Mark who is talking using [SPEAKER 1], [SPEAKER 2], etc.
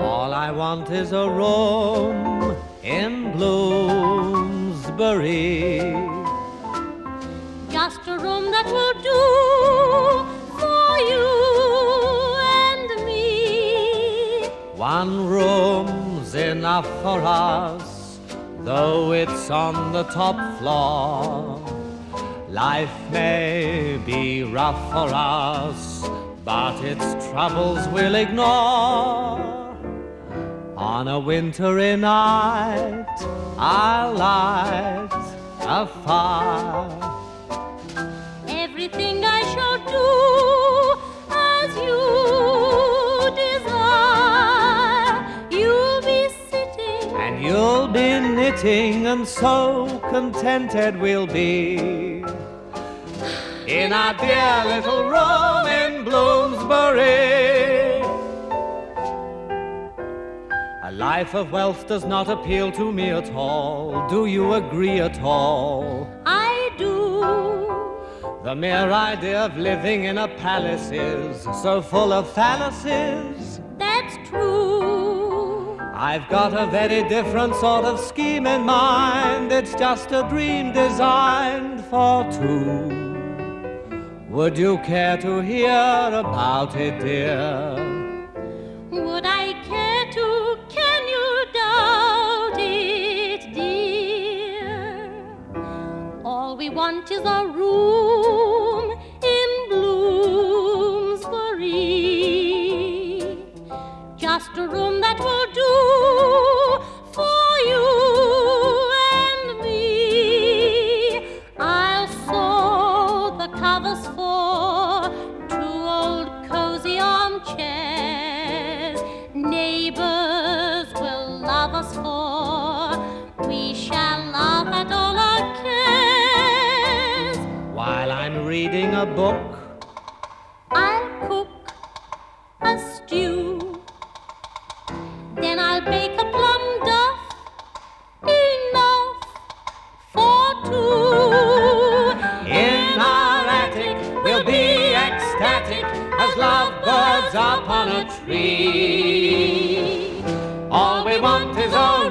[SPEAKER 1] All I want is a room in Bloomsbury.
[SPEAKER 2] Just a room that will do for you and me.
[SPEAKER 1] One room's enough for us, though it's on the top floor. Life may be rough for us, but its troubles we'll ignore. On a wintry night, I'll light a fire.
[SPEAKER 2] Everything I shall do as you desire. You'll be sitting
[SPEAKER 1] And you'll be knitting, and so contented we'll be in our dear little room in Bloomsbury. A life of wealth does not appeal to me at all. Do you agree at all?
[SPEAKER 2] I do.
[SPEAKER 1] The mere idea of living in a palace is so full of fallacies.
[SPEAKER 2] That's true.
[SPEAKER 1] I've got a very different sort of scheme in mind. It's just a dream designed for two. Would you care to hear about it, dear?
[SPEAKER 2] Would I care to? Can you doubt it, dear? All we want is a room in Bloomsbury. Just a room that will do
[SPEAKER 1] a book.
[SPEAKER 2] I'll cook a stew. Then I'll bake a plum duff. Enough for two.
[SPEAKER 1] In our attic, we'll be ecstatic as lovebirds upon a tree. All we want is a